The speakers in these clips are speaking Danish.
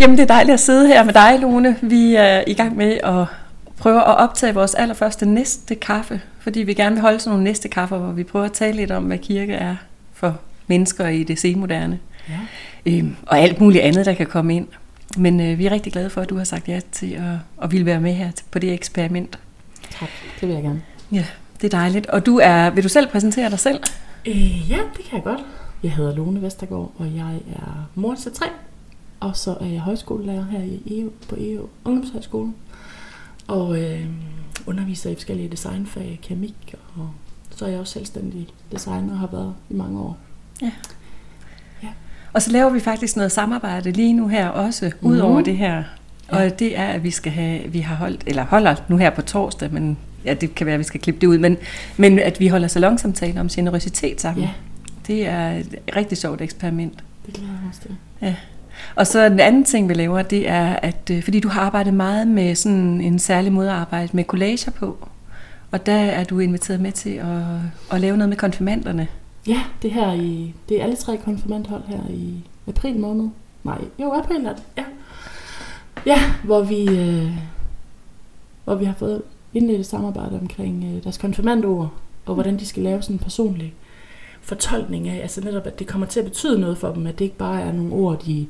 Jamen, det er dejligt at sidde her med dig, Lone. Vi er i gang med at prøve at optage vores allerførste næste kaffe, fordi vi gerne vil holde sådan nogle næste kaffer, hvor vi prøver at tale lidt om, hvad kirke er for mennesker i det senmoderne. Ja. Øhm, og alt muligt andet, der kan komme ind. Men øh, vi er rigtig glade for, at du har sagt ja til at, at ville være med her på det eksperiment. Tak, det vil jeg gerne. Ja, det er dejligt. Og du er, vil du selv præsentere dig selv? Øh, ja, det kan jeg godt. Jeg hedder Lone Vestergaard, og jeg er mor til tre. Og så er jeg højskolelærer her i EU, på EU Ungdomshøjskolen. Og øh, underviser i forskellige designfag, keramik, og så er jeg også selvstændig designer og har været i mange år. Ja. ja. Og så laver vi faktisk noget samarbejde lige nu her også, mm. ud over det her. Og ja. det er, at vi skal have, vi har holdt, eller holder nu her på torsdag, men ja, det kan være, at vi skal klippe det ud, men, men at vi holder salonsamtaler om generøsitet sammen. Ja. Det er et rigtig sjovt eksperiment. Det glæder jeg også til. Ja. Og så den anden ting, vi laver, det er, at øh, fordi du har arbejdet meget med sådan en særlig måde at arbejde med collager på, og der er du inviteret med til at, at lave noget med konfirmanderne. Ja, det her i, det er alle tre konfirmandhold her i april måned. Nej, jo, april er det, ja. Ja, hvor vi, øh, hvor vi har fået indledt et samarbejde omkring øh, deres konfirmandord, og hvordan de skal lave sådan en personlig fortolkning af, altså netop, at det kommer til at betyde noget for dem, at det ikke bare er nogle ord, de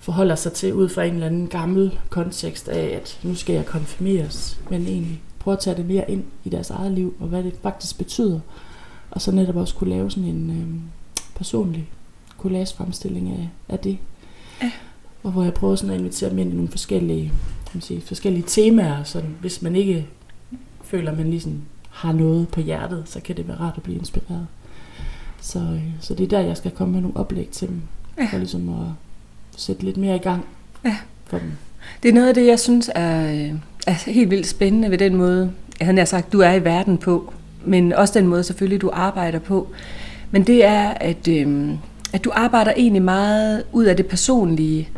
forholder sig til ud fra en eller anden gammel kontekst af, at nu skal jeg konfirmeres, men egentlig prøve at tage det mere ind i deres eget liv, og hvad det faktisk betyder. Og så netop også kunne lave sådan en øh, personlig collage-fremstilling af, af det. Ja. Og hvor jeg prøver sådan at invitere dem ind i nogle forskellige, kan man sige, forskellige temaer, sådan, hvis man ikke føler, at man ligesom har noget på hjertet, så kan det være rart at blive inspireret. Så, øh, så det er der, jeg skal komme med nogle oplæg til dem, ja. for ligesom at sætte lidt mere i gang ja. for dem. Det er noget af det, jeg synes er, øh, er helt vildt spændende ved den måde, jeg havde sagt, du er i verden på, men også den måde selvfølgelig, du arbejder på. Men det er, at, øh, at du arbejder egentlig meget ud af det personlige,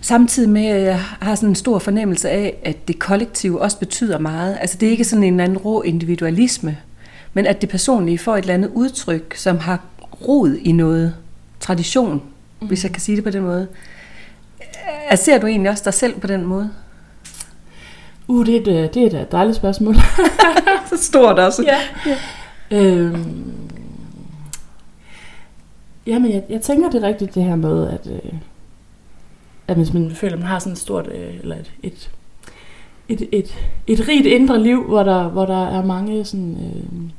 samtidig med, at jeg har sådan en stor fornemmelse af, at det kollektive også betyder meget. Altså det er ikke sådan en eller anden rå individualisme, men at det personlige får et eller andet udtryk, som har rod i noget tradition, mm. hvis jeg kan sige det på den måde. Ser du egentlig også dig selv på den måde? Uh, det er et, det er et dejligt spørgsmål. Så stort også. Ja. ja. Øhm, jamen, jeg, jeg tænker det rigtigt, det her med, at, øh, at hvis man føler, at man har sådan et stort, øh, eller et, et, et, et, et rigt indre liv, hvor der, hvor der er mange sådan, øh,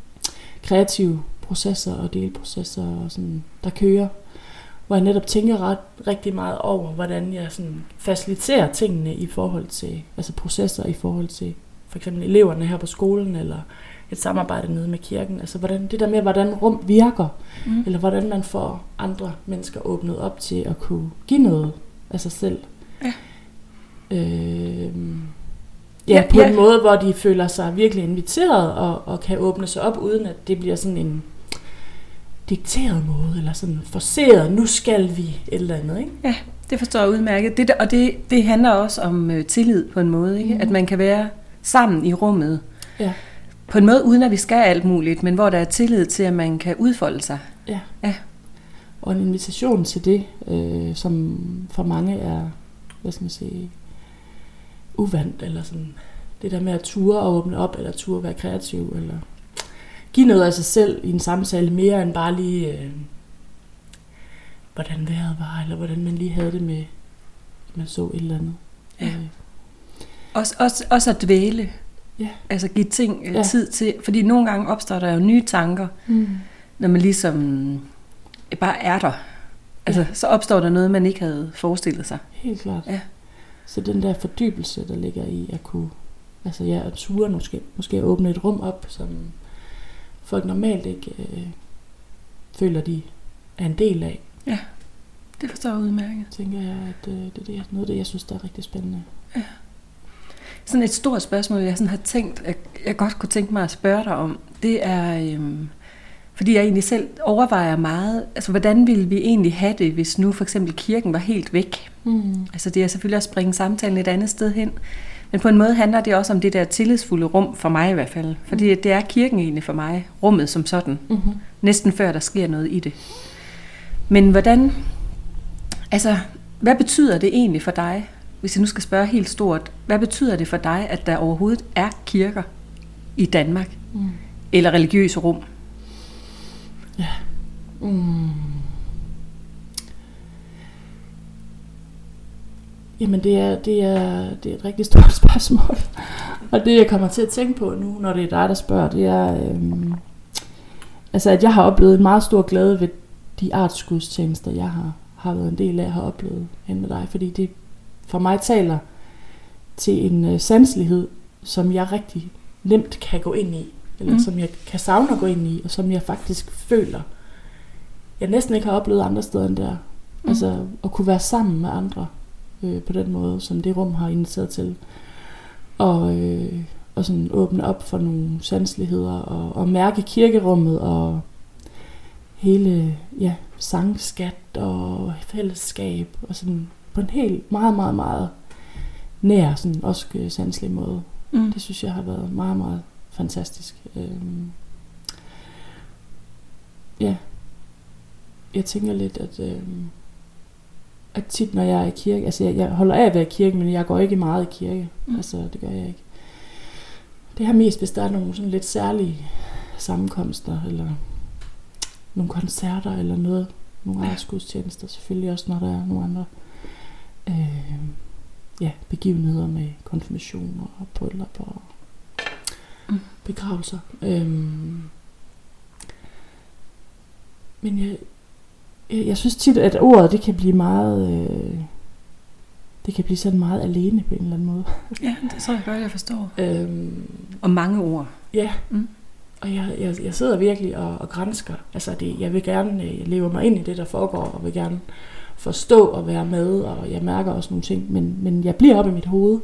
kreative processer og delprocesser, og sådan, der kører. Hvor jeg netop tænker ret, rigtig meget over, hvordan jeg sådan faciliterer tingene i forhold til, altså processer i forhold til for eksempel eleverne her på skolen, eller et samarbejde nede med kirken. Altså hvordan, det der med, hvordan rum virker, mm. eller hvordan man får andre mennesker åbnet op til at kunne give noget af sig selv. Ja. Øh, Ja, på ja. en måde, hvor de føler sig virkelig inviteret og, og kan åbne sig op, uden at det bliver sådan en dikteret måde, eller sådan forseret, nu skal vi et eller andet, ikke? Ja, det forstår jeg udmærket. Det, og det, det handler også om øh, tillid på en måde, ikke? Mm. At man kan være sammen i rummet. Ja. På en måde, uden at vi skal alt muligt, men hvor der er tillid til, at man kan udfolde sig. Ja. ja. Og en invitation til det, øh, som for mange er, hvad skal man sige, uvandt, eller sådan det der med at ture og åbne op, eller ture være kreativ, eller give noget af sig selv i en samtale, mere end bare lige, øh, hvordan vejret var, eller hvordan man lige havde det med, at man så et eller andet. Ja. Øh. Også, også, også at dvæle. Ja. Altså give ting øh, ja. tid til, fordi nogle gange opstår der jo nye tanker, mm. når man ligesom bare er der. Altså, ja. så opstår der noget, man ikke havde forestillet sig. Helt klart. Ja. Så den der fordybelse, der ligger i at kunne, altså ja, at ture måske, måske åbne et rum op, som folk normalt ikke øh, føler, de er en del af. Ja, det forstår jeg udmærket. Tænker jeg, at øh, det, det er noget af det, jeg synes, der er rigtig spændende. Ja. Sådan et stort spørgsmål, jeg sådan har tænkt, at jeg godt kunne tænke mig at spørge dig om, det er, øhm, fordi jeg egentlig selv overvejer meget, altså hvordan ville vi egentlig have det, hvis nu for eksempel kirken var helt væk? Mm. Altså det er selvfølgelig at springe samtalen et andet sted hen. Men på en måde handler det også om det der tillidsfulde rum, for mig i hvert fald. Fordi mm. det er kirken egentlig for mig, rummet som sådan. Mm-hmm. Næsten før der sker noget i det. Men hvordan, altså, hvad betyder det egentlig for dig, hvis jeg nu skal spørge helt stort, hvad betyder det for dig, at der overhovedet er kirker i Danmark? Mm. Eller religiøse rum? Ja. Mm. Jamen det er, det, er, det er et rigtig stort spørgsmål. Og det jeg kommer til at tænke på nu, når det er dig, der spørger, det er, øhm, altså at jeg har oplevet en meget stor glæde ved de artsgudstjenester, jeg har, har været en del af, har oplevet hen med dig. Fordi det for mig taler til en øh, sanselighed, som jeg rigtig nemt kan gå ind i. Eller mm. som jeg kan savne at gå ind i, og som jeg faktisk føler, jeg næsten ikke har oplevet andre steder end der. Mm. Altså at kunne være sammen med andre øh, på den måde, som det rum har inviteret til. Og, øh, og sådan åbne op for nogle sanseligheder, og, og mærke kirkerummet, og hele ja, sangskat og fællesskab, og sådan på en helt meget, meget, meget nær, sådan også sanselig måde. Mm. Det synes jeg har været meget, meget fantastisk. Øhm, ja, jeg tænker lidt, at, øhm, at tit når jeg er i kirke, altså jeg, jeg holder af at være i kirke, men jeg går ikke meget i kirke. Mm. Altså det gør jeg ikke. Det har mest, hvis der er nogle sådan lidt særlige sammenkomster, eller nogle koncerter, eller noget, nogle ja. gudstjenester, selvfølgelig også, når der er nogle andre øh, ja, begivenheder med konfirmationer og bryllup og mm. begravelser. Øhm, men jeg, jeg, jeg synes tit, at ordet det kan blive meget... Øh, det kan blive sådan meget alene på en eller anden måde. Ja, det tror jeg godt, jeg forstår. Øhm, og mange ord. Ja, mm. og jeg, jeg, jeg sidder virkelig og, og grænsker. Altså, det, jeg vil gerne jeg øh, leve mig ind i det, der foregår, og vil gerne forstå og være med, og jeg mærker også nogle ting, men, men jeg bliver op i mit hoved.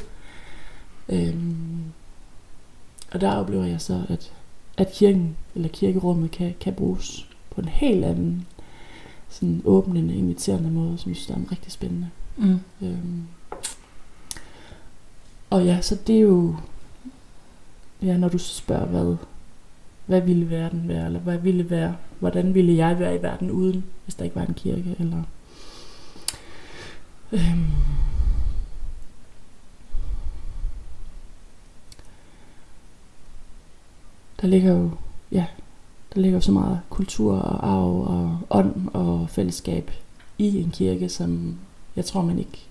Øhm, og der oplever jeg så, at, at kirken eller kirkerummet kan, kan bruges på en helt anden sådan åbnende, inviterende måde, som jeg synes er rigtig spændende. Mm. Øhm, og ja, så det er jo, ja, når du så spørger, hvad, hvad ville verden være, eller hvad ville være, hvordan ville jeg være i verden uden, hvis der ikke var en kirke, eller øhm, der ligger jo, ja, der ligger jo så meget kultur og arv og ånd og fællesskab i en kirke, som jeg tror, man ikke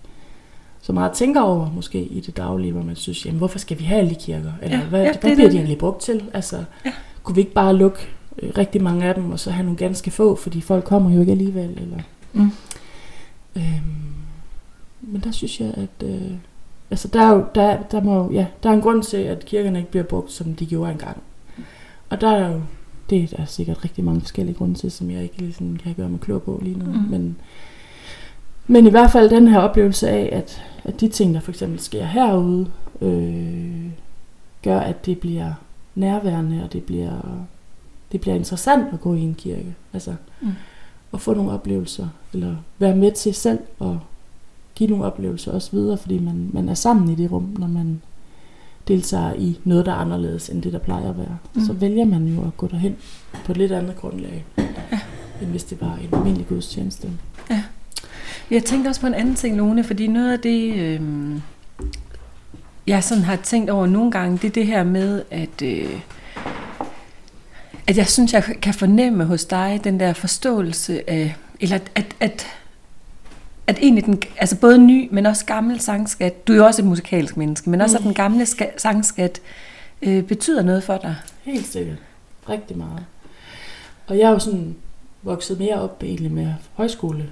så meget tænker over måske i det daglige, hvor man synes, jamen hvorfor skal vi have alle de kirker? Eller ja, hvad, ja, hvad bliver de egentlig brugt til? Altså, ja. kunne vi ikke bare lukke øh, rigtig mange af dem, og så have nogle ganske få, fordi folk kommer jo ikke alligevel? Eller, mm. øhm, men der synes jeg, at øh, altså der, er jo, der, der, må, ja, der er en grund til, at kirkerne ikke bliver brugt, som de gjorde engang. Og der er jo, det er der sikkert rigtig mange forskellige grunde til, som jeg ikke ligesom kan gøre mig klog på lige nu. Mm. Men, men i hvert fald den her oplevelse af, at, at de ting, der for eksempel sker herude, øh, gør, at det bliver nærværende, og det bliver, det bliver interessant at gå i en kirke. Altså, mm. at få nogle oplevelser, eller være med til selv at give nogle oplevelser også videre, fordi man, man er sammen i det rum, når man deltager i noget, der er anderledes end det, der plejer at være. Mm. Så vælger man jo at gå derhen på et lidt andet grundlag, ja. end hvis det var en almindelig gudstjeneste. Ja. Jeg tænkte også på en anden ting, Lone, fordi noget af det, øh, jeg sådan har tænkt over nogle gange, det er det her med, at, øh, at jeg synes, jeg kan fornemme hos dig den der forståelse af, eller at, at at egentlig den, altså både ny, men også gammel sangskat, du er jo også et musikalsk menneske, men også mm. at den gamle ska, sangskat øh, betyder noget for dig. Helt sikkert. Rigtig meget. Og jeg er jo sådan vokset mere op egentlig med højskole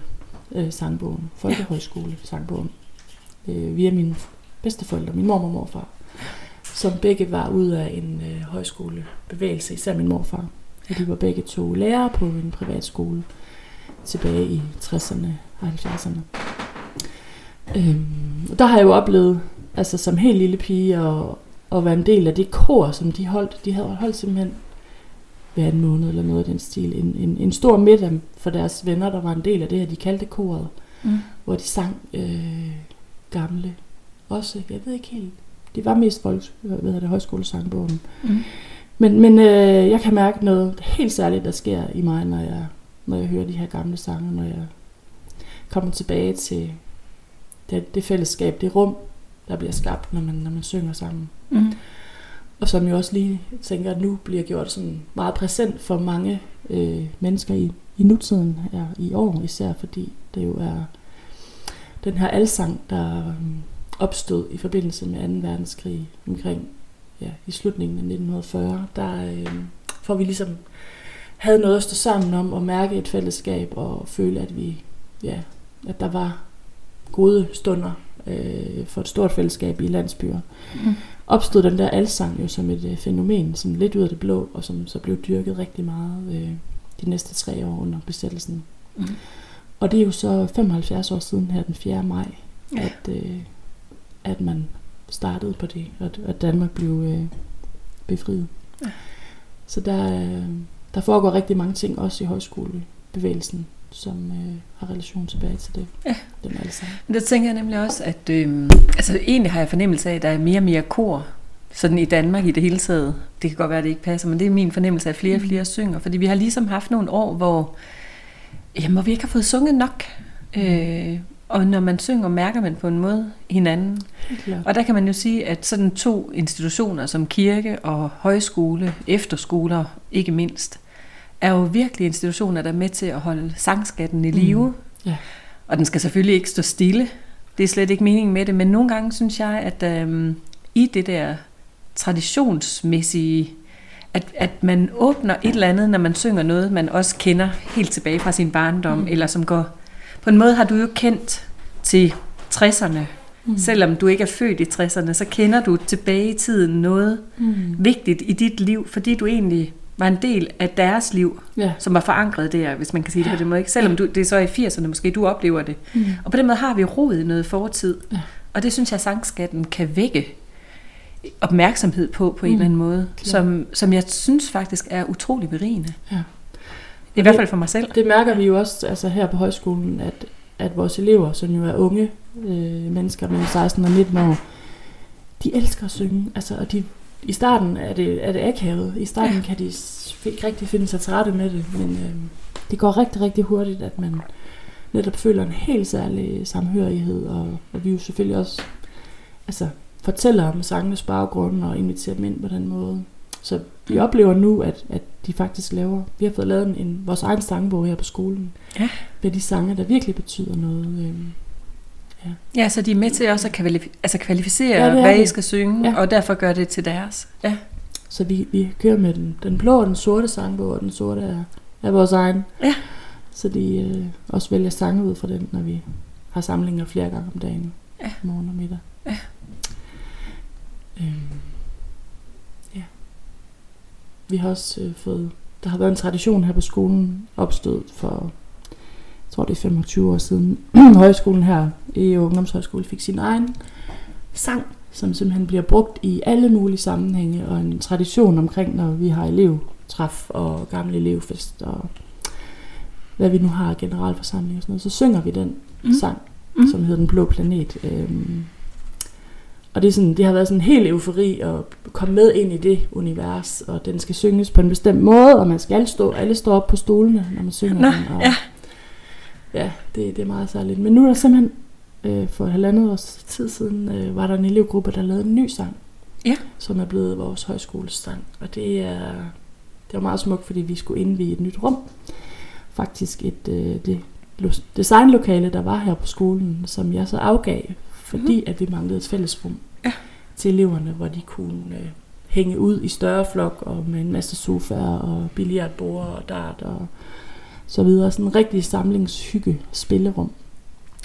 øh, sangbogen, folkehøjskole sangbogen, øh, via mine bedsteforældre, min mormor og morfar, som begge var ud af en øh, højskolebevægelse, især min morfar. De var begge to lærere på en privatskole tilbage i 60'erne og 70'erne. Øhm, og der har jeg jo oplevet, altså som helt lille pige, at, at være en del af det kor, som de holdt. De havde holdt simpelthen hver en måned eller noget af den stil. En, en, en stor middag for deres venner, der var en del af det her, de kaldte koret, mm. hvor de sang øh, gamle. Også, jeg ved ikke helt, det var mest folk, hvad hedder det, højskolesangbogen. Mm. Men, men øh, jeg kan mærke noget helt særligt, der sker i mig, når jeg, når jeg hører de her gamle sange, når jeg kommer tilbage til, det, det fællesskab, det rum, der bliver skabt, når man, når man synger sammen. Mm. Og som jeg også lige tænker, at nu bliver gjort sådan meget præsent for mange øh, mennesker i, i nutiden, ja, i år især, fordi det jo er den her alsang, der øh, opstod i forbindelse med 2. verdenskrig omkring ja, i slutningen af 1940, der øh, får vi ligesom havde noget at stå sammen om og mærke et fællesskab og føle, at vi ja, at der var gode stunder øh, for et stort fællesskab i landsbyer. Mm. Opstod den der alsang jo som et øh, fænomen, som lidt ud af det blå, og som så blev dyrket rigtig meget øh, de næste tre år under besættelsen. Mm. Og det er jo så 75 år siden her den 4. maj, ja. at, øh, at man startede på det, og at Danmark blev øh, befriet. Ja. Så der, øh, der foregår rigtig mange ting også i højskolebevægelsen, som øh, har relation tilbage til det. Ja. Den altså. Men der tænker jeg nemlig også, at øh, altså, egentlig har jeg fornemmelse af, at der er mere og mere kor sådan i Danmark i det hele taget. Det kan godt være, at det ikke passer, men det er min fornemmelse af, at flere og mm. flere synger. Fordi vi har ligesom haft nogle år, hvor, jamen, hvor vi ikke har fået sunget nok. Mm. Øh, og når man synger, mærker man på en måde hinanden. Og der kan man jo sige, at sådan to institutioner som kirke og højskole, efterskoler ikke mindst, er jo virkelig institutioner, der er med til at holde sangskatten i live. Mm. Ja. Og den skal selvfølgelig ikke stå stille. Det er slet ikke meningen med det, men nogle gange synes jeg, at øhm, i det der traditionsmæssige, at, at man åbner et eller andet, når man synger noget, man også kender helt tilbage fra sin barndom, mm. eller som går... På en måde har du jo kendt til 60'erne, mm. selvom du ikke er født i 60'erne, så kender du tilbage i tiden noget mm. vigtigt i dit liv, fordi du egentlig var en del af deres liv, ja. som var forankret der, hvis man kan sige det på den måde. Ikke? Selvom du, det er så i 80'erne måske, du oplever det. Mm. Og på den måde har vi rodet i noget fortid. Ja. Og det synes jeg, at sangskatten kan vække opmærksomhed på, på en mm. eller anden måde, som, som jeg synes faktisk er utrolig berigende. Ja. I hvert fald for mig selv. Det mærker vi jo også altså her på højskolen, at, at vores elever, som jo er unge øh, mennesker mellem 16 og 19 år, de elsker at synge, altså, og de i starten er det, er det akavet. I starten ja. kan de ikke rigtig finde sig til rette med det, men øh, det går rigtig, rigtig hurtigt, at man netop føler en helt særlig samhørighed, og, og vi jo selvfølgelig også altså, fortæller om sangenes baggrund og inviterer dem ind på den måde. Så vi oplever nu, at, at de faktisk laver, vi har fået lavet en, en vores egen sangbog her på skolen, ja. med de sange, der virkelig betyder noget. Øh, Ja. ja, så de er med til også at kvalificere, altså kvalificere ja, hvad I skal synge, ja. og derfor gør det til deres. Ja. Så vi, vi kører med den, den blå og den sorte sangbog, og den sorte er, er vores egen. Ja. Så de øh, også vælger sange ud fra den, når vi har samlinger flere gange om dagen. Ja. Morgen og middag. Ja. Øhm, ja. Vi har også øh, fået, der har været en tradition her på skolen, opstået for tror det er 25 år siden, højskolen her i Ungdomshøjskole fik sin egen sang, som simpelthen bliver brugt i alle mulige sammenhænge, og en tradition omkring, når vi har elevtræf og gamle elevfest, og hvad vi nu har generalforsamling og sådan noget, så synger vi den mm. sang, mm. som hedder Den Blå Planet. Øhm, og det, er sådan, det har været sådan en helt eufori at komme med ind i det univers, og den skal synges på en bestemt måde, og man skal stå, alle står op på stolene, når man synger Nå, den. Og, ja ja, det, det er meget særligt. Men nu er der simpelthen, øh, for et halvandet års tid siden, øh, var der en elevgruppe, der lavede en ny sang. Ja. Som er blevet vores højskolesang. Og det er, det var meget smukt, fordi vi skulle indvige et nyt rum. Faktisk et øh, det designlokale, der var her på skolen, som jeg så afgav, fordi mm. at vi manglede et fællesrum ja. til eleverne, hvor de kunne øh, hænge ud i større flok og med en masse sofaer og billiardbord og dart og så videre. Sådan en rigtig samlingshygge spillerum.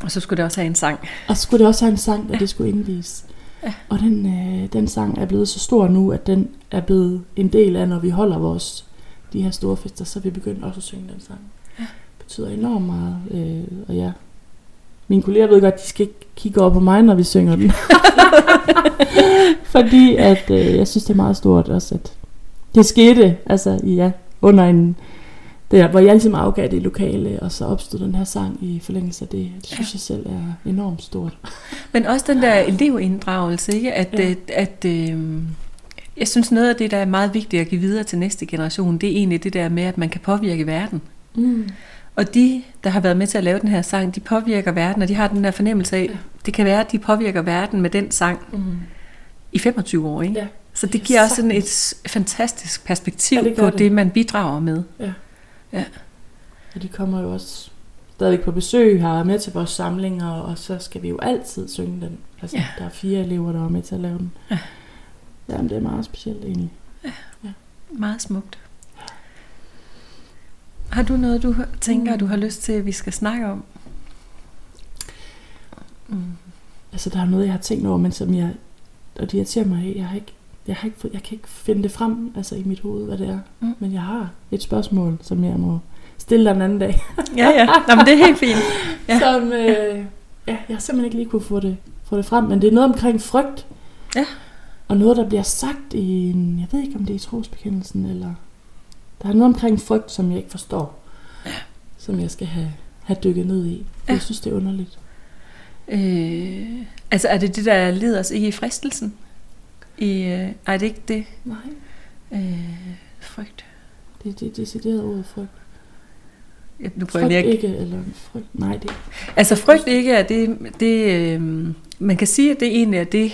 Og så skulle det også have en sang. Og så skulle det også have en sang, der ja. det skulle indvise. Ja. Og den, øh, den sang er blevet så stor nu, at den er blevet en del af, når vi holder vores de her store fester, så er vi begyndt også at synge den sang. Ja. Det betyder enormt meget. Øh, og ja, mine kolleger ved godt, at de skal ikke kigge over på mig, når vi synger den. Fordi at øh, jeg synes, det er meget stort også, at det skete altså, ja, under en der, hvor jeg ligesom afgav det lokale, og så opstod den her sang i forlængelse af det. Det synes ja. jeg selv er enormt stort. Men også den der elevinddragelse, ikke? At, ja. at, at øh, jeg synes noget af det, der er meget vigtigt at give videre til næste generation, det er egentlig det der med, at man kan påvirke verden. Mm. Og de, der har været med til at lave den her sang, de påvirker verden, og de har den der fornemmelse af, Ja. det kan være, at de påvirker verden med den sang Mm. i 25 år, ikke? Ja. Så Det det giver også sådan et fantastisk perspektiv Ja, ja, det på det. det, man bidrager med. Og de kommer jo også stadigvæk på besøg her og med til vores samlinger, og så skal vi jo altid synge den. Altså, Ja. Der er fire elever, der er med til at lave den. Ja. Jamen, det er meget specielt egentlig. Meget smukt. Har du noget, du tænker, du har lyst til, at vi skal snakke om? Mm. Altså, der er noget, jeg har tænkt over, men som jeg... Og det irriterer mig, jeg har ikke... Jeg, har ikke, jeg kan ikke finde det frem altså i mit hoved, hvad det er. Mm. Men jeg har et spørgsmål, som jeg må stille dig en anden dag. Ja, ja. Nå, men det er helt fint. Ja. Som, øh, ja, jeg har simpelthen ikke lige kunne få det, få det frem. Men det er noget omkring frygt. Ja. Og noget, der bliver sagt i en... Jeg ved ikke, om det er i trosbekendelsen, eller... Der er noget omkring frygt, som jeg ikke forstår. Ja. Som jeg skal have, have dykket ned i. Ja. Jeg synes, det er underligt. Øh, altså, er det det, der leder os ikke i fristelsen? I, øh, er det ikke det? Nej. Øh, frygt. Det er det deciderede ord frygt. Ja, nu prøver Frygt jeg ikke, eller frygt... Nej, det Altså frygt ikke er det, det øh, man kan sige, at det egentlig er det,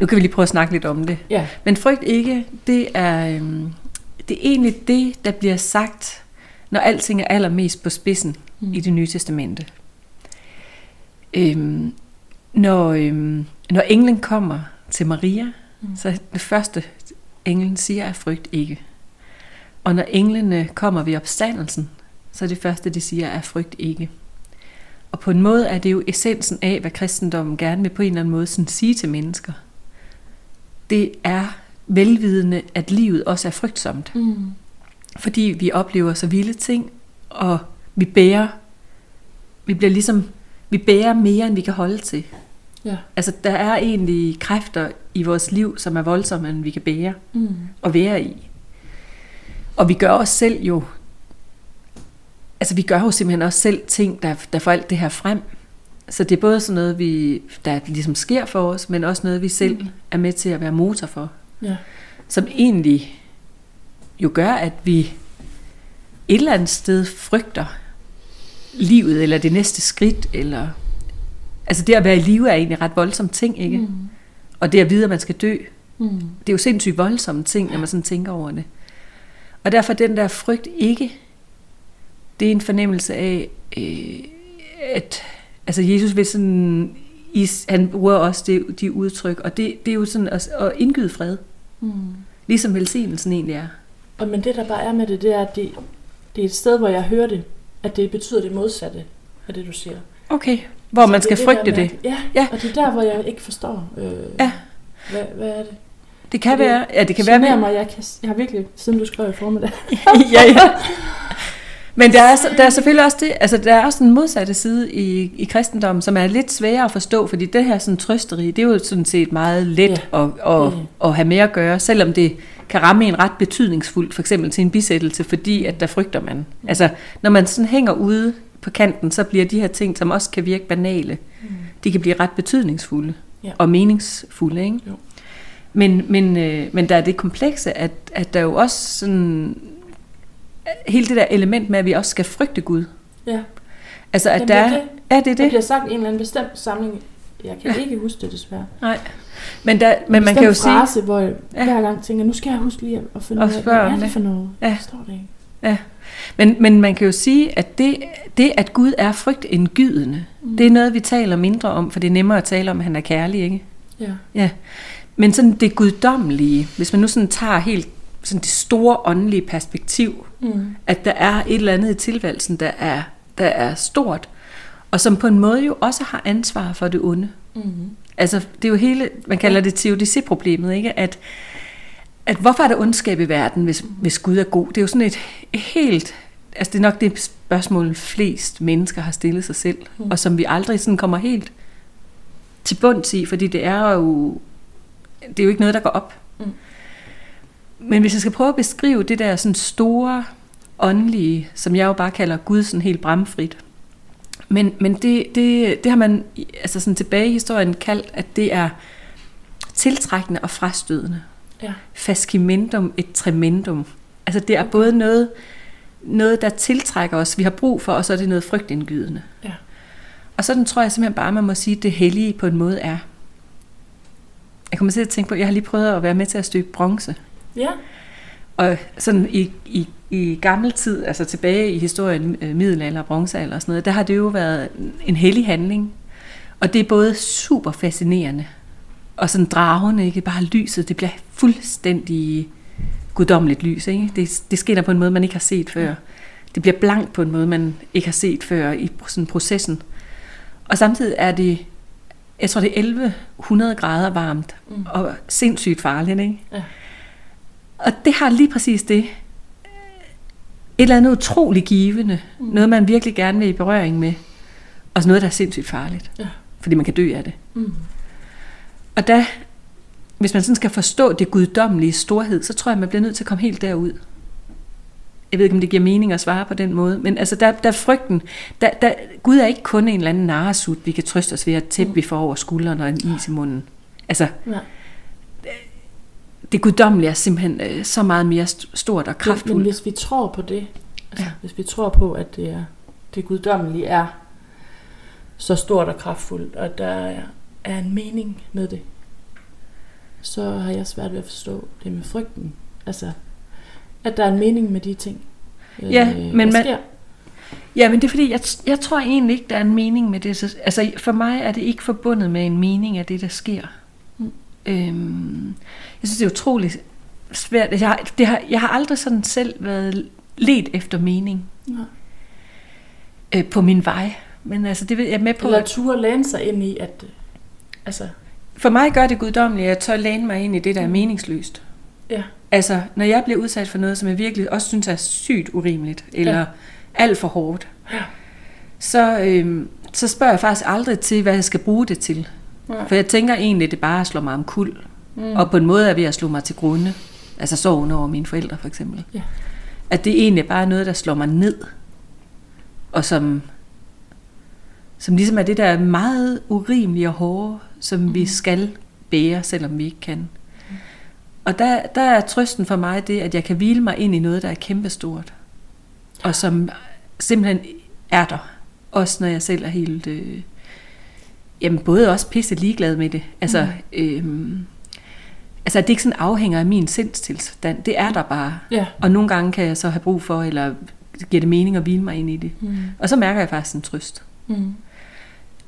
nu kan vi lige prøve at snakke lidt om det, Ja. men frygt ikke, det er, øh, det er egentlig det, der bliver sagt, når alting er allermest på spidsen Mm. i det nye testamente. Øhm, når, øhm, når englen kommer til Maria, Mm. så det første, englen siger, er frygt ikke. Og når englene kommer ved opstandelsen, så er det første, de siger, er frygt ikke. Og på en måde er det jo essensen af, hvad kristendommen gerne vil på en eller anden måde sådan sige til mennesker. Det er velvidende, at livet også er frygtsomt Mm. fordi vi oplever så vilde ting, og vi bærer, vi bliver ligesom, vi bærer mere, end vi kan holde til. Ja. Altså, der er egentlig kræfter i vores liv, som er voldsomme, end vi kan bære Mm. og være i. Og vi gør os selv jo, altså vi gør jo simpelthen også selv ting, der, der får alt det her frem. Så det er både sådan noget, vi, der ligesom sker for os, men også noget, vi selv Mm. er med til at være motor for Ja. som egentlig jo gør, at vi et eller andet sted frygter livet, eller det næste skridt, eller... Altså det at være i live er egentlig ret voldsom ting, ikke? Mm. Og det at vide, at man skal dø, Mm. det er jo sindssygt voldsomme ting, når man sådan tænker over det. Og derfor den der frygt ikke, det er en fornemmelse af, øh, at altså Jesus vil sådan, i, han bruger også det, de udtryk, og det, det er jo sådan at, at indgyde fred, Mm. ligesom velsignelsen egentlig er. Og men det, der bare er med det, det er, at det, det er et sted, hvor jeg hører det, at det betyder det modsatte af det, du siger. Okay, hvor Så man det skal er frygte det. med- Ja, Ja. og det er der, hvor jeg ikke forstår, øh, Ja. hvad, hvad er det? Det kan Det være, ja, det kan være, mig, jeg, kan, jeg har virkelig, siden du skrev i formiddag. ja, ja. Men der er, der er selvfølgelig også det, altså der er også en modsatte side i, i kristendommen, som er lidt sværere at forstå, fordi det her sådan trøsteri, det er jo sådan set meget let Ja. at, at, Det- at have med at gøre, selvom det kan ramme en ret betydningsfuldt, for eksempel til en bisættelse, fordi at der frygter man. Altså, når man sådan hænger ude på kanten, så bliver de her ting, som også kan virke banale, Mm. de kan blive ret betydningsfulde Ja. og meningsfulde, ikke? Jo. Men, men, øh, men der er det komplekse, at, at der jo også sådan, hele det der element med, at vi også skal frygte Gud. Ja, Altså, at Jamen, der det er det. ja, det er det. bliver sagt i en eller anden bestemt samling. Jeg kan Ja. ikke huske det desværre. Nej. Men, der, men En man kan jo bestemt sige, frase, hvor jeg Ja. hver gang tænker, nu skal jeg huske lige at finde ud af, hvad er det for noget? Ja. Forstår det ikke. Men, men man kan jo sige, at det, det at Gud er frygtindgydende, Mm. det er noget, vi taler mindre om, for det er nemmere at tale om, at han er kærlig, ikke? Ja. Ja. Men sådan det guddommelige, hvis man nu sådan tager helt sådan det store åndelige perspektiv, Mm. at der er et eller andet i tilværelsen, der er, der er stort, og som på en måde jo også har ansvar for det onde. Mm. Altså, det er jo hele, man kalder det teodicé-problemet, ikke? At, at hvorfor er der ondskab i verden, hvis, hvis Gud er god? Det er jo sådan et helt, altså det er nok det spørgsmål, flest mennesker har stillet sig selv, Mm. og som vi aldrig sådan kommer helt til bunds i, fordi det er jo, det er jo ikke noget, der går op. Mm. Men hvis jeg skal prøve at beskrive det der sådan store, åndelige, som jeg jo bare kalder Gud sådan helt bramfrit, men, men det, det, det har man altså sådan tilbage i historien kaldt, at det er tiltrækkende og frastødende. Ja. Fascimentum et tremendum. Altså det er både noget, noget, der tiltrækker os, vi har brug for, og så er det noget frygtindgydende. Ja. Og sådan tror jeg simpelthen bare, man må sige, at det hellige på en måde er. Jeg kommer til at tænke på, jeg har lige prøvet at være med til at stykke bronze. Ja. Og sådan i, i, i gammel tid, altså tilbage i historien, øh, middelalder bronzealder og sådan noget, der har det jo været en hellig handling. Og det er både super fascinerende, og sådan dragende, ikke? Bare lyset, det bliver fuldstændig guddommeligt lys, ikke? Det, det skinner på en måde, man ikke har set før. Det bliver blankt på en måde, man ikke har set før i sådan processen. Og samtidig er det, jeg tror det er 1100 grader varmt, Mm. og sindssygt farligt, ikke? Ja. Og det har lige præcis det. Et eller andet utroligt givende. Mm. Noget, man virkelig gerne vil i berøring med. Og så noget, der er sindssygt farligt. Ja. Fordi man kan dø af det. Mm. Og da, hvis man sådan skal forstå det guddommelige storhed, så tror jeg, man bliver nødt til at komme helt derud. Jeg ved ikke, om det giver mening at svare på den måde, men altså, der, der er frygten. Der, der, Gud er ikke kun en eller anden naresut, vi kan trøste os ved at tæppe, Mm. vi får over skulderen og en is i munden. Altså, Ja. det guddommelige er simpelthen øh, så meget mere st- stort og Men, men kraftfuldt. hvis vi tror på det, altså Ja. hvis vi tror på, at det, er, det guddommelige er så stort og kraftfuldt, og der er, er en mening med det, så har jeg svært ved at forstå det med frygten. Altså, at der er en mening med de ting. Ja, øh, men der man- sker. Ja, men det er fordi, jeg, jeg tror egentlig ikke, der er en mening med det. Så, altså, for mig er det ikke forbundet med en mening af det, der sker. Mm. Øhm, jeg synes, det er utroligt svært. Jeg har, det har, jeg har aldrig sådan selv været let efter mening Nej. øh, på min vej. Men altså, det ved jeg med på. Eller At turde læne sig ind i, at øh, altså, for mig gør det guddommeligt, at jeg tør læne mig ind i det, der er Mm. meningsløst. ja, Altså, når jeg bliver udsat for noget, som jeg virkelig også synes er sygt urimeligt, eller ja. Ja. alt for hårdt, Ja. så, øhm, så spørger jeg faktisk aldrig til, hvad jeg skal bruge det til. Nej. For jeg tænker egentlig, at det bare slår mig om kul. Mm. Og på en måde er ved at slå mig til grunde. Altså sorgen over mine forældre, for eksempel. Ja. At det egentlig bare er noget, der slår mig ned. Og som, som ligesom er det der meget urimelige og hårde, som mm. vi Mhm. skal bære, selvom vi ikke kan. Og der, der er trøsten for mig det, at jeg kan hvile mig ind i noget, der er kæmpestort. Og som simpelthen er der. Også når jeg selv er helt... Øh, jamen både også pisse ligeglad med det. Altså, mm. øhm, altså at det ikke sådan afhænger af min sindstilstand. Det er der bare. ja. Og nogle gange kan jeg så have brug for, eller giver det mening at hvile mig ind i det. Mm. Og så mærker jeg faktisk en trøst. Mm.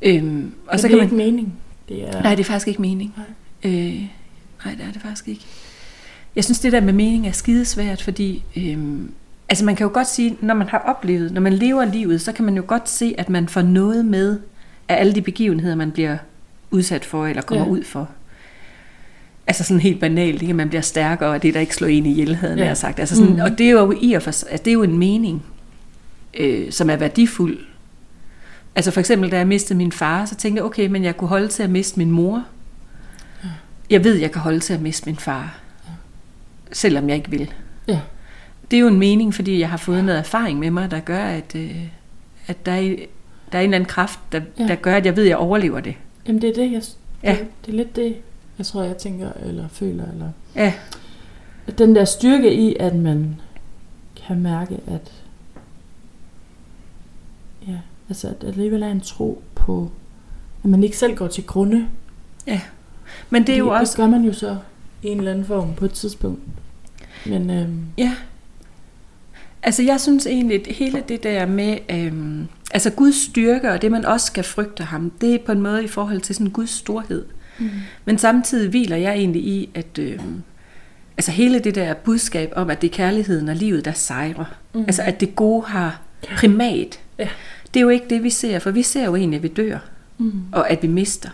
Øhm, og Og så kan det er man... ikke mening. Det er, Nej, det er faktisk ikke mening. Nej. Øh, nej, det er det faktisk ikke. Jeg synes, det der med mening er skidesvært, fordi øhm, altså man kan jo godt sige, når man har oplevet, når man lever livet, så kan man jo godt se, at man får noget med af alle de begivenheder, man bliver udsat for eller kommer ja. Ud for. Altså sådan helt banalt, ikke? man bliver stærkere, og det er der ikke slår en ihjel, havde Ja. jeg sagt. Altså sådan, Mhm. Og det er jo i og for altså det er jo en mening, øh, som er værdifuld. Altså for eksempel, da jeg mistede min far, så tænkte jeg, okay, men jeg kunne holde til at miste min mor. Ja. Jeg ved, jeg kan holde til at miste min far, Ja. selvom jeg ikke vil. Ja. Det er jo en mening, fordi jeg har fået noget erfaring med mig, der gør, at, øh, at der, er, der er en eller anden kraft, der, Ja. der gør, at jeg ved, at jeg overlever det. Jamen det er det, jeg, Ja. det, det er lidt det, jeg tror, jeg tænker, eller føler, eller Ja, den der styrke i, at man kan mærke, at ja, altså at alligevel er en tro på, at man ikke selv går til grunde. men det er jo Fordi også... Det gør man jo så i en eller anden form på et tidspunkt. Men øhm, Ja. Altså jeg synes egentlig, at hele det der med, øhm, altså Guds styrke og det, man også skal frygte ham, det er på en måde i forhold til sådan Guds storhed. mm. Men samtidig hviler jeg egentlig i, at øhm, altså hele det der budskab om, at det er kærligheden og livet, der sejrer. Mm. Altså at det gode har primat. Ja. Det er jo ikke det, vi ser, for vi ser jo egentlig, at vi dør, Mm. og at vi mister.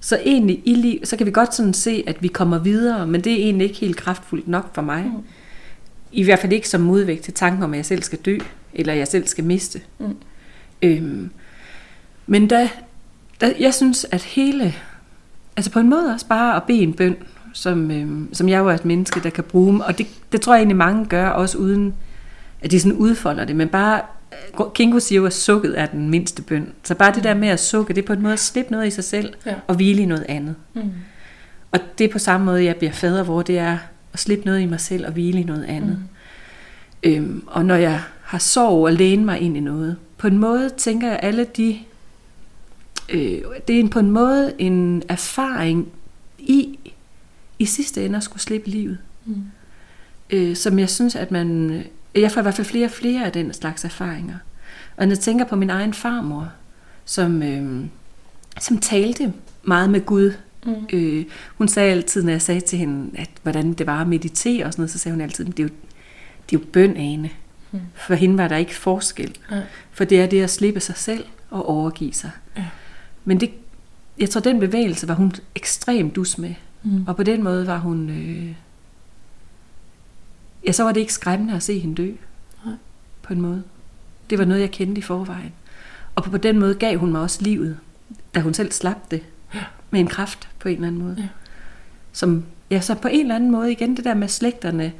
Så egentlig i liv, så kan vi godt sådan se, at vi kommer videre, men det er egentlig ikke helt kraftfuldt nok for mig. Mm. I hvert fald ikke som modvægt til tanken om, at jeg selv skal dø, eller jeg selv skal miste. Mm. Øhm, men da, da, jeg synes, at hele, altså på en måde også bare at bede en bøn, som, øhm, som jeg jo er et menneske, der kan bruge, og det, det tror jeg egentlig mange gør, også uden at de sådan udfolder det, men bare, Kingo siger jo, at sukket er den mindste bøn. Så bare det der med at sukke, det er på en måde at slippe noget i sig selv, Ja. og hvile i noget andet. Mm. Og det er på samme måde, jeg bliver fader, hvor det er at slippe noget i mig selv og hvile i noget andet. Mm. Øhm, og når jeg har sorg og læne mig ind i noget. På en måde tænker jeg, alle de... Øh, det er en, på en måde en erfaring i, i sidste ende at skulle slippe livet. Mm. Øh, som jeg synes, at man... Jeg får i hvert fald flere og flere af den slags erfaringer. Og når jeg tænker på min egen farmor, som, øh, som talte meget med Gud. Mm. Øh, hun sagde altid, når jeg sagde til hende, at hvordan det var at meditere og sådan noget, så sagde hun altid, at det er jo, det er jo bøn, Ane. Mm. For hende var der ikke forskel. Ja. For det er det at slippe sig selv og overgive sig. Ja. Men det, jeg tror, den bevægelse var hun ekstremt dus med. Mm. Og på den måde var hun... Øh, ja, så var det ikke skræmmende at se hende dø. Nej. På en måde. Det var noget, jeg kendte i forvejen. Og på den måde gav hun mig også livet, da hun selv slap det. Ja. Med en kraft på en eller anden måde. Ja. Som, ja, så på en eller anden måde, igen det der med slægterne,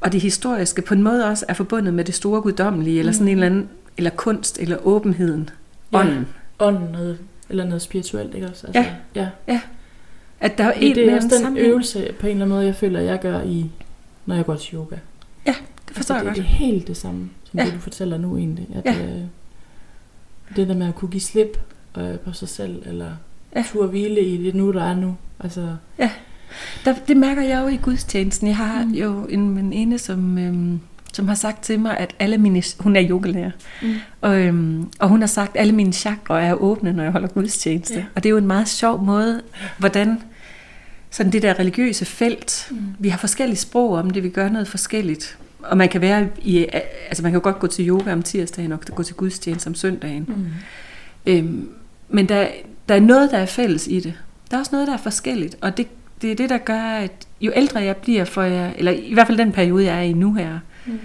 og det historiske, på en måde også er forbundet med det store guddommelige, eller sådan Mm. en eller anden, eller kunst, eller åbenheden, Ja. ånden. Ånden noget, eller noget spirituelt, ikke også? Altså, Ja. ja. At der er Det, en det er også en den sammenhæng. øvelse, på en eller anden måde, jeg føler, jeg gør i, når jeg går til yoga. Ja, det forstår altså, jeg det, godt. det er helt det samme, som Ja. det, du fortæller nu egentlig. At, Ja. øh, det der med at kunne give slip øh, på sig selv, eller Ja. ja. turde hvile i det nu, der er nu. Altså, Der, det mærker jeg jo i gudstjenesten. Jeg har Mm. jo en veninde, som, øhm, som har sagt til mig, at alle mine... Hun er yogalærer. mm. Og, øhm, og hun har sagt, at alle mine chakrer er åbne, når jeg holder gudstjeneste. Ja. Ja. Og det er jo en meget sjov måde, hvordan sådan det der religiøse felt, Mm. vi har forskellige sprog om det, vi gør noget forskelligt. Og man kan være i, altså man kan jo godt gå til yoga om tirsdagen og gå til gudstjeneste om søndagen. Mm. Øhm, men der, der er noget, der er fælles i det. Der er også noget, der er forskelligt. Og det, det er det, der gør, at jo ældre jeg bliver, for jeg, eller i hvert fald den periode, jeg er i nu her, Mm.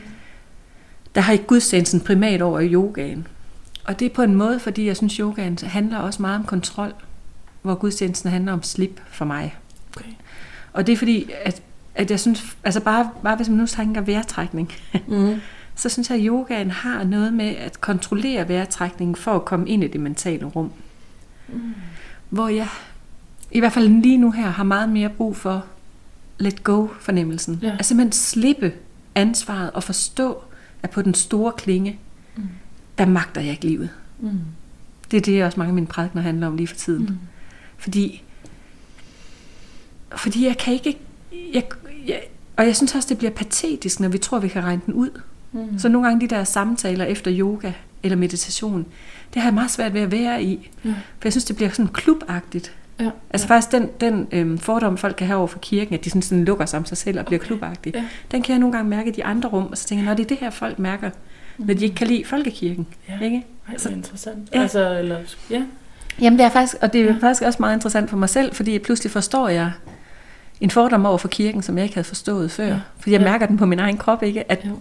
der har jeg gudstjenesten primat over yogaen. Og det er på en måde, fordi jeg synes, yogaen handler også meget om kontrol, hvor gudstjenesten handler om slip for mig. Okay. Og det er fordi, at, at jeg synes, altså bare, bare hvis man nu tænker vejrtrækning, Mm. så synes jeg, at yogaen har noget med at kontrollere vejrtrækningen for at komme ind i det mentale rum. Mm. Hvor jeg i hvert fald lige nu her har meget mere brug for let go fornemmelsen. Ja. At simpelthen slippe ansvaret og forstå, at på den store klinge, Mm. der magter jeg ikke livet. Mm. Det er det, også mange af mine prædikener handler om lige for tiden. Mm. Fordi, fordi jeg kan ikke... Jeg, jeg, og jeg synes også, det bliver patetisk, når vi tror, vi kan regne den ud. Mm. Så nogle gange de der samtaler efter yoga eller meditation, det har jeg meget svært ved at være i. Ja. For jeg synes, det bliver sådan klubagtigt. Ja. Altså ja. faktisk den, den øhm, fordom, folk kan have over for kirken, at de sådan, sådan lukker sig om sig selv og bliver Okay. klubagtige, Ja. den kan jeg nogle gange mærke i de andre rum, og så tænker jeg, det er det her, folk mærker, når de ikke kan lide folkekirken. Ja. Ikke? Ej, det er interessant. Ja. Altså, eller, ja. Jamen det er faktisk, og det er ja. faktisk også meget interessant for mig selv, fordi pludselig forstår jeg en fordom over for kirken, som jeg ikke havde forstået før. Ja. Fordi jeg Ja. mærker den på min egen krop, ikke? At Jo.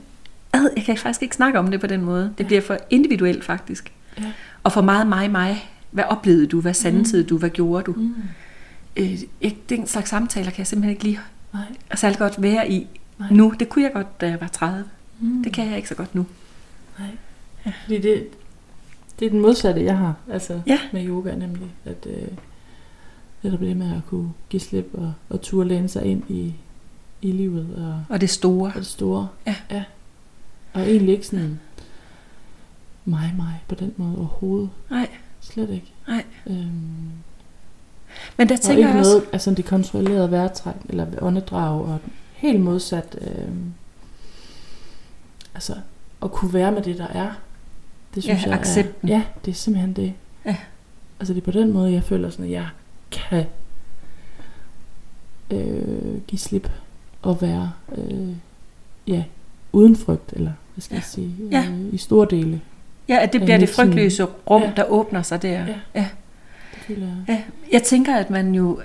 ad, jeg kan faktisk ikke snakke om det på den måde. Det Ja. bliver for individuelt faktisk. Ja. Og for meget mig, mig. Hvad oplevede du? Hvad sansede Mm. du? Hvad gjorde du? Mm. Øh, ikke, den slags samtaler kan jeg simpelthen ikke lige Nej. særlig godt være i Nej. nu. Det kunne jeg godt, da jeg var 30. Mm. Det kan jeg ikke så godt nu. Nej. Ja. Fordi det, det er den modsatte, jeg har altså, Ja. med yoga, nemlig. At, øh, netop det med at kunne give slip og, og turde læne sig ind i, i livet og, Og det store. og det store. Ja. ja. Og egentlig ikke sådan mig, mig på den måde overhovedet. Nej. Slet ikke. Nej. Øhm, Men der og tænker ikke jeg også... noget, altså det kontrollerede vejrtræk, eller åndedrag, og helt modsat, øhm, altså at kunne være med det, der er. Det synes Ja, jeg accepten. er, ja, det er simpelthen det. Ja. Altså det er på den måde, jeg føler sådan, at jeg kan øh, give slip og være, øh, ja, uden frygt, eller hvad skal Ja. jeg sige, Ja. øh, i store dele. Ja, at det Ja, bliver det frygtløse rum, Ja. der åbner sig der. Ja. ja. Ja, jeg tænker, at man jo,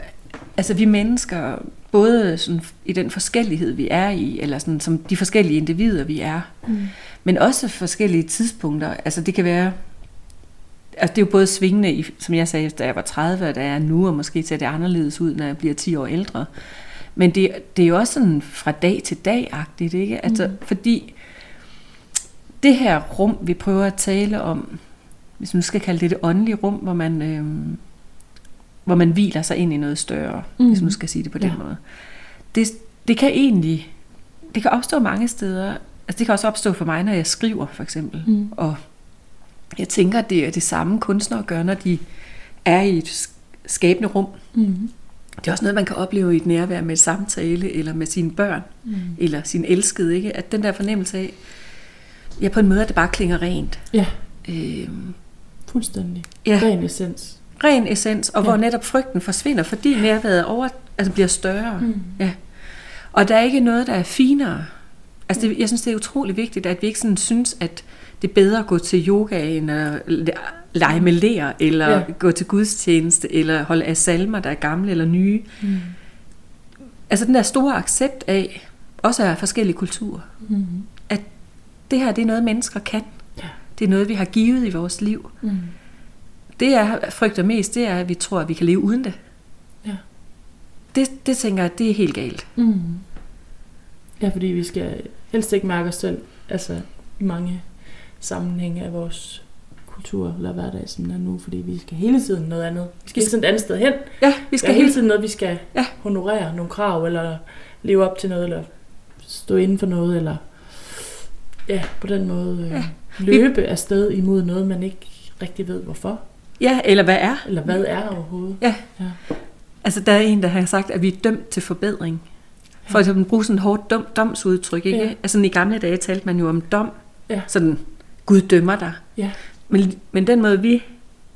altså vi mennesker, både sådan i den forskellighed, vi er i, eller sådan som de forskellige individer, vi er, Mm. men også forskellige tidspunkter. Altså det kan være, altså det er jo både svingende, i, som jeg sagde, da jeg var 30, og da jeg er nu, og måske ser det anderledes ud, når jeg bliver 10 år ældre. Men det, det er jo også sådan fra dag til dag-agtigt, ikke? Altså, Mm. fordi det her rum, vi prøver at tale om, hvis man skal kalde det det åndelige rum, hvor man, øh, hvor man hviler sig ind i noget større, mm. hvis man skal sige det på den Ja. måde. Det, det kan egentlig, det kan opstå mange steder. Altså det kan også opstå for mig, når jeg skriver, for eksempel. Mm. Og jeg tænker, at det er det samme kunstnere gør, når de er i et sk- skabende rum. Mm. Det er også noget, man kan opleve i et nærvær med et samtale, eller med sine børn, Mm. eller sin elskede, ikke? At den der fornemmelse af, ja, på en måde, at det bare klinger rent. Ja, Øhm, fuldstændig. ja, Ren essens. ren essens, og Ja. hvor netop frygten forsvinder, fordi nærværet over, altså bliver større. Mm. Ja. Og der er ikke noget, der er finere. Altså, det, jeg synes, det er utrolig vigtigt, at vi ikke sådan synes, at det er bedre at gå til yoga, end at lege med ler, eller Ja. gå til gudstjeneste, eller holde af salmer, der er gamle eller nye. Mm. Altså den der store accept af, også af forskellige kulturer. Mm. Det her, det er noget, mennesker kan. Ja. Det er noget, vi har givet i vores liv. Mm. Det, jeg frygter mest, det er, at vi tror, at vi kan leve uden det. Ja. Det, det tænker jeg, det er helt galt. Mm. Ja, fordi vi skal helst ikke mærke os selv, altså i mange sammenhænge af vores kultur eller hverdag, som den er nu, fordi vi skal hele tiden noget andet. Vi skal hele tiden et andet sted hen. Ja, vi Vi skal hele tiden noget, vi skal Ja. honorere nogle krav, eller leve op til noget, eller stå inden for noget, eller ja, på den måde øh, Ja. løbe afsted imod noget, man ikke rigtig ved hvorfor, Ja, eller hvad er? eller hvad er overhovedet. Ja. ja. Altså, der er en, der har sagt, at vi er dømt til forbedring. For at bruge sådan et hårdt dom, domsudtryk, ikke? Ja. Altså, i gamle dage talte man jo om dom. Ja. Sådan, Gud dømmer dig. Ja. Men, men den måde, vi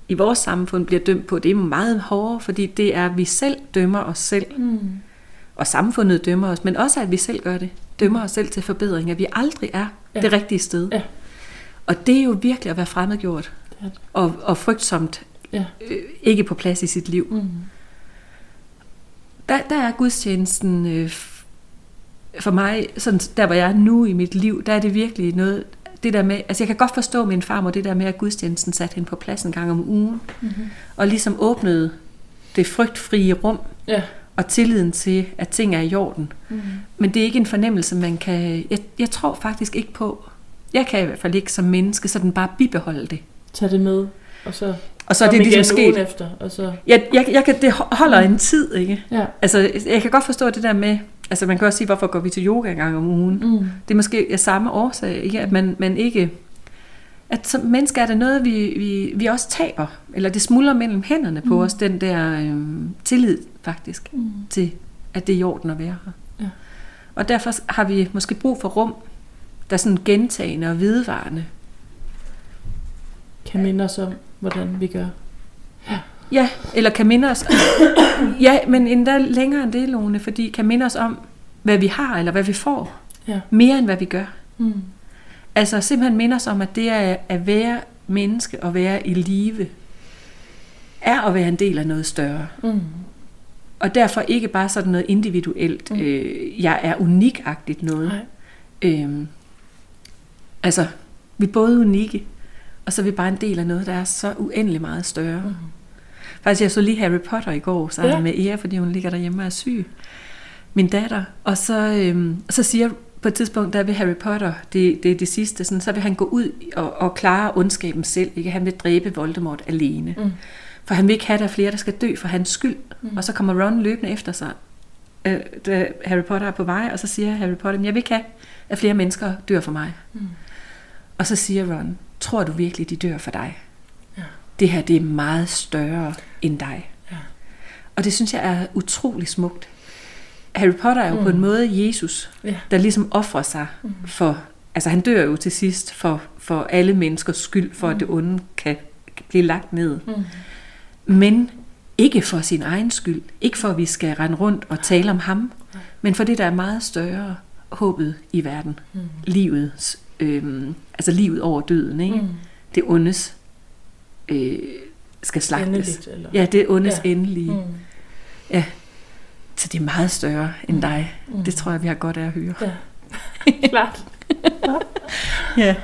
i vores samfund bliver dømt på, det er meget hårdere, fordi det er, at vi selv dømmer os selv. Mm. Og samfundet dømmer os, men også, at vi selv gør det. Dømmer os selv til forbedring, at vi aldrig er Ja. ja. det rigtige sted. Ja. Og det er jo virkelig at være fremmedgjort. Det. Og, og frygtsomt. Ja. Øh, ikke på plads i sit liv. Mm. Der, der er gudstjenesten øh, for mig, sådan, der hvor jeg er nu i mit liv, der er det virkelig noget, det der med, altså jeg kan godt forstå min farmor, det der med, at gudstjenesten satte hende på plads en gang om ugen, Mm-hmm. og ligesom åbnede det frygtfrie rum, Ja. og tilliden til, at ting er i orden. Mm. Men det er ikke en fornemmelse, man kan, jeg, jeg tror faktisk ikke på, jeg kan i hvert fald ikke som menneske, sådan bare bibeholde det. Tag det med, og så Og så er det ligesom sket. efter, og så... Jeg, jeg, jeg kan, det holder en tid, ikke? Ja. Altså, jeg kan godt forstå det der med, altså man kan også sige, hvorfor går vi til yoga en gang om ugen? Mm. Det er måske af samme årsag, ikke? at man, man ikke... At som mennesker er det noget, vi, vi, vi også taber, eller det smuldrer mellem hænderne på Mm. os, den der øhm, tillid faktisk, Mm. til at det er i orden at være her. Ja. Og derfor har vi måske brug for rum, der er sådan gentagende og vedvarende. Kan minde os om, hvordan vi gør. Ja, eller kan minde os... ja, men endda længere end det, Lone, fordi kan minde os om, hvad vi har, eller hvad vi får. Ja. Mere end hvad vi gør. Mm. Altså simpelthen minde os om, at det er at være menneske og være i live, er at være en del af noget større. Mm. Og derfor ikke bare sådan noget individuelt, Mm. øh, jeg er unikagtigt noget. Nej. Øhm, altså, vi er både unikke, og så er vi bare en del af noget, der er så uendelig meget større. Mm. Faktisk, jeg så lige Harry Potter i går sammen Ja. med Ea, fordi hun ligger derhjemme og er syg. Min datter. Og så, øhm, så siger på et tidspunkt, der vil Harry Potter, det, det er det sidste, sådan, så vil han gå ud og, og klare ondskaben selv. Ikke? Han vil dræbe Voldemort alene. Mm. For han vil ikke have, at der er flere, der skal dø for hans skyld. Mm. Og så kommer Ron løbende efter sig, øh, da Harry Potter er på vej, og så siger Harry Potter, "Men jeg vil ikke have, at flere mennesker dør for mig. Mm. Og så siger Ron, tror du virkelig, de dør for dig? Det her, det er meget større end dig. Ja. Og det synes jeg er utrolig smukt. Harry Potter er jo mm. på Mm. en måde Jesus, Ja. der ligesom offrer sig Mm. for, altså han dør jo til sidst for, for alle menneskers skyld, for at Mm. det onde kan blive lagt ned. Mm. Men ikke for sin egen skyld. Ikke for, at vi skal rende rundt og tale om ham. Men for det, der er meget større håbet i verden. Mm. Livet, øhm, altså livet over døden. Ikke? Mm. Det ondes øh, skal slagtes. Endeligt, eller? Ja, det ondes Ja. ja. endelige. Mm. Mm. Så det er meget større end Mm. dig. Mm. Det tror jeg, vi har godt af at høre. Ja, klart. Ja.